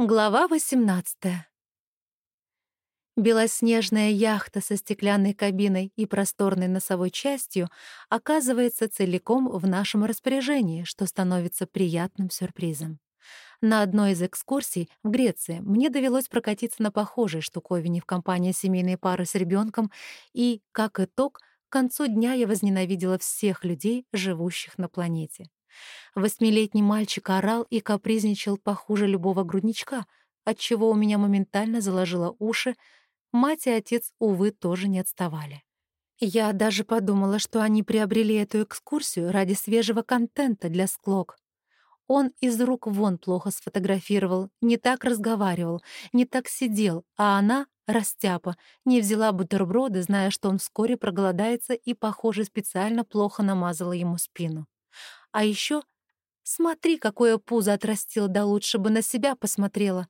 Глава 18. Белоснежная яхта со стеклянной кабиной и просторной носовой частью оказывается целиком в нашем распоряжении, что становится приятным сюрпризом. На одной из экскурсий в Греции мне довелось прокатиться на похожей штуковине в компании семейной пары с ребенком, и, как итог, к концу дня я возненавидела всех людей, живущих на планете. Восьмилетний мальчик орал и капризничал похуже любого грудничка, отчего у меня моментально заложило уши. Мать и отец, увы, тоже не отставали. Я даже подумала, что они приобрели эту экскурсию ради свежего контента для склок. Он из рук вон плохо сфотографировал, не так разговаривал, не так сидел, а она, растяпа, не взяла бутерброды, зная, что он вскоре проголодается и, похоже, специально плохо намазала ему спину. А еще смотри, какое пузо отрастила, да лучше бы на себя посмотрела.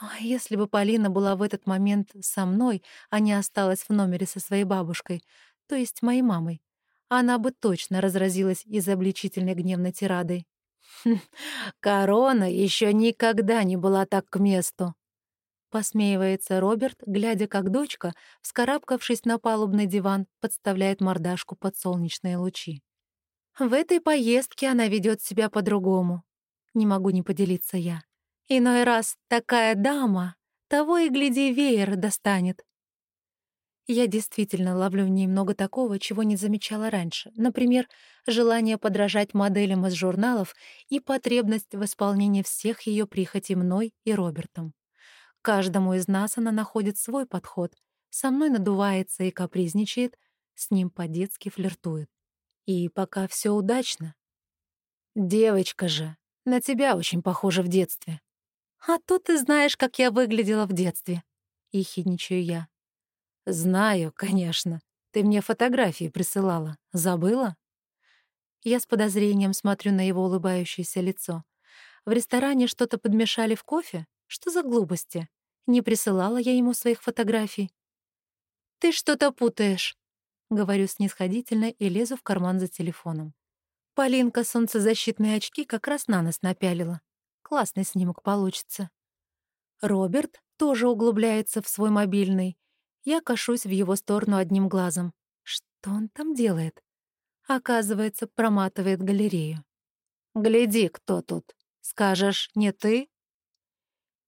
А если бы Полина была в этот момент со мной, а не осталась в номере со своей бабушкой, то есть моей мамой, она бы точно разразилась изобличительной гневной тирадой. «Хм, «Корона еще никогда не была так к месту», — посмеивается Роберт, глядя, как дочка, вскарабкавшись на палубный диван, подставляет мордашку под солнечные лучи. В этой поездке она ведет себя по-другому. Не могу не поделиться я. Иной раз такая дама, того и гляди, веер достанет. Я действительно ловлю в ней много такого, чего не замечала раньше. Например, желание подражать моделям из журналов и потребность в исполнении всех ее прихотей мной и Робертом. Каждому из нас она находит свой подход. Со мной надувается и капризничает, с ним по-детски флиртует. И пока все удачно. Девочка же, на тебя очень похожа в детстве. А то ты знаешь, как я выглядела в детстве. Ехидничаю я. Знаю, конечно. Ты мне фотографии присылала. Забыла? Я с подозрением смотрю на его улыбающееся лицо. В ресторане что-то подмешали в кофе? Что за глупости? Не присылала я ему своих фотографий. «Ты что-то путаешь», Говорю снисходительно и лезу в карман за телефоном. Полинка солнцезащитные очки как раз на нос напялила. Классный снимок получится. Роберт тоже углубляется в свой мобильный. Я кашусь в его сторону одним глазом. Что он там делает? Оказывается, проматывает галерею. «Гляди, кто тут. Скажешь, не ты?»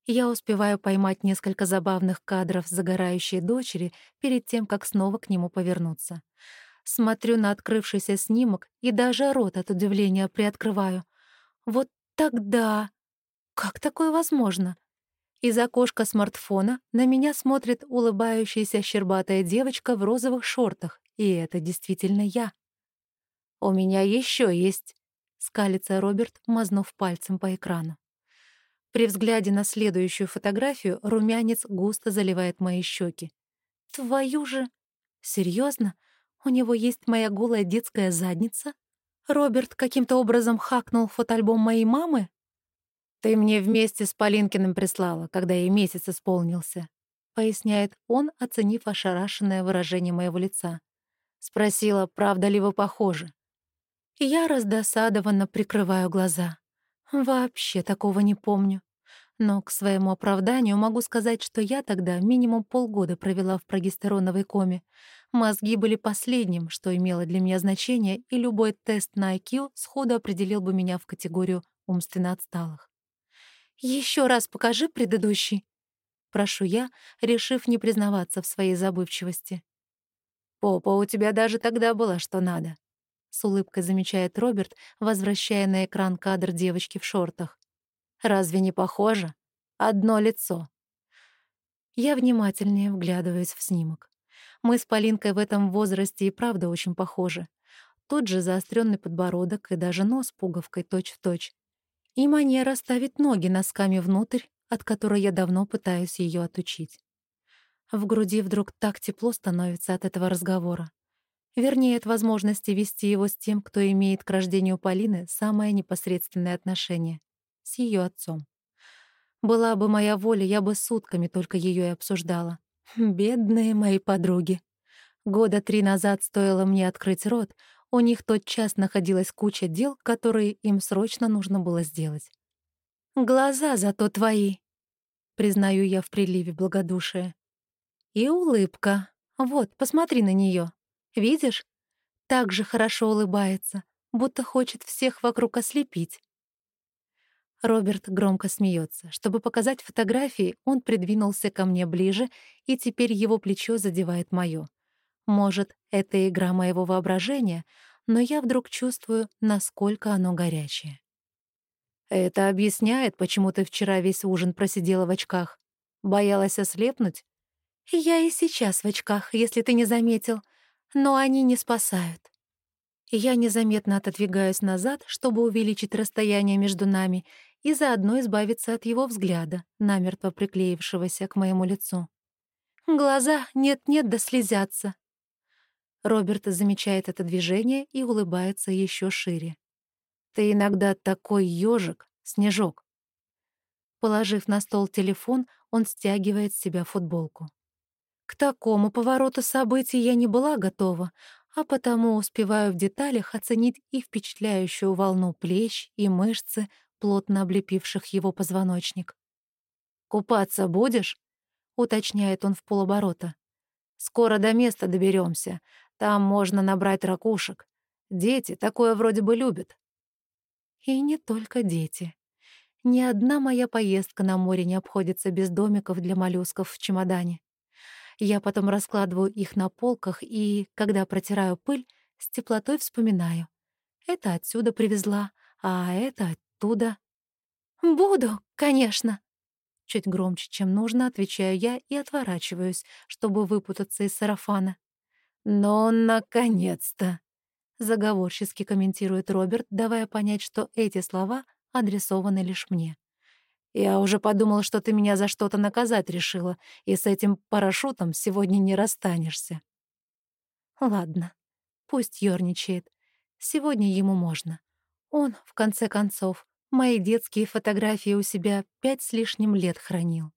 Я успеваю поймать несколько забавных кадров загорающей дочери перед тем, как снова к нему повернуться. Смотрю на открывшийся снимок и даже рот от удивления приоткрываю. Вот тогда... Как такое возможно? Из окошка смартфона на меня смотрит улыбающаяся щербатая девочка в розовых шортах, и это действительно я. «У меня еще есть», — скалится Роберт, мазнув пальцем по экрану. При взгляде на следующую фотографию румянец густо заливает мои щеки. Твою же! Серьезно? У него есть моя голая детская задница? Роберт каким-то образом хакнул фотоальбом моей мамы? Ты мне вместе с Полинкиным прислала, когда ей месяц исполнился, поясняет он, оценив ошарашенное выражение моего лица. Спросила, правда ли вы похожи. Я раздосадованно прикрываю глаза. Вообще такого не помню. Но к своему оправданию могу сказать, что я тогда минимум полгода провела в прогестероновой коме. Мозги были последним, что имело для меня значение, и любой тест на IQ сходу определил бы меня в категорию умственно отсталых. Еще раз покажи предыдущий», — прошу я, решив не признаваться в своей забывчивости. «Попа у тебя даже тогда была что надо», с улыбкой замечает Роберт, возвращая на экран кадр девочки в шортах. «Разве не похоже? Одно лицо». Я внимательнее вглядываюсь в снимок. Мы с Полинкой в этом возрасте и правда очень похожи. Тот же заостренный подбородок и даже нос пуговкой точь-в-точь. Точь. И манера ставить ноги носками внутрь, от которой я давно пытаюсь ее отучить. В груди вдруг так тепло становится от этого разговора. Вернее, от возможности вести его с тем, кто имеет к рождению Полины самое непосредственное отношение — с ее отцом. Была бы моя воля, я бы сутками только ее и обсуждала. Бедные мои подруги. Года три назад стоило мне открыть рот, у них тот час находилась куча дел, которые им срочно нужно было сделать. «Глаза зато твои», признаю я в приливе благодушия. И улыбка. Вот, посмотри на нее. Видишь? Так же хорошо улыбается, будто хочет всех вокруг ослепить. Роберт громко смеется. Чтобы показать фотографии, он придвинулся ко мне ближе, и теперь его плечо задевает моё. Может, это игра моего воображения, но я вдруг чувствую, насколько оно горячее. Это объясняет, почему ты вчера весь ужин просидела в очках. Боялась ослепнуть? Я и сейчас в очках, если ты не заметил, но они не спасают. Я незаметно отодвигаюсь назад, чтобы увеличить расстояние между нами и заодно избавиться от его взгляда, намертво приклеившегося к моему лицу. Глаза нет-нет да слезятся. Роберт замечает это движение и улыбается еще шире. «Ты иногда такой ежик, Снежок». Положив на стол телефон, он стягивает с себя футболку. К такому повороту событий я не была готова, а потому успеваю в деталях оценить и впечатляющую волну плеч и мышцы, плотно облепивших его позвоночник. «Купаться будешь?» — уточняет он в полоборота. «Скоро до места доберемся. Там можно набрать ракушек. Дети такое вроде бы любят». И не только дети. Ни одна моя поездка на море не обходится без домиков для моллюсков в чемодане. Я потом раскладываю их на полках и, когда протираю пыль, с теплотой вспоминаю. Это отсюда привезла, а это оттуда. «Буду, конечно!» Чуть громче, чем нужно, отвечаю я и отворачиваюсь, чтобы выпутаться из сарафана. «Но, наконец-то!» — заговорчески комментирует Роберт, давая понять, что эти слова адресованы лишь мне. «Я уже подумал, что ты меня за что-то наказать решила, и с этим парашютом сегодня не расстанешься». «Ладно, пусть ёрничает. Сегодня ему можно. Он, в конце концов, Мои детские фотографии у себя пять с лишним лет хранил.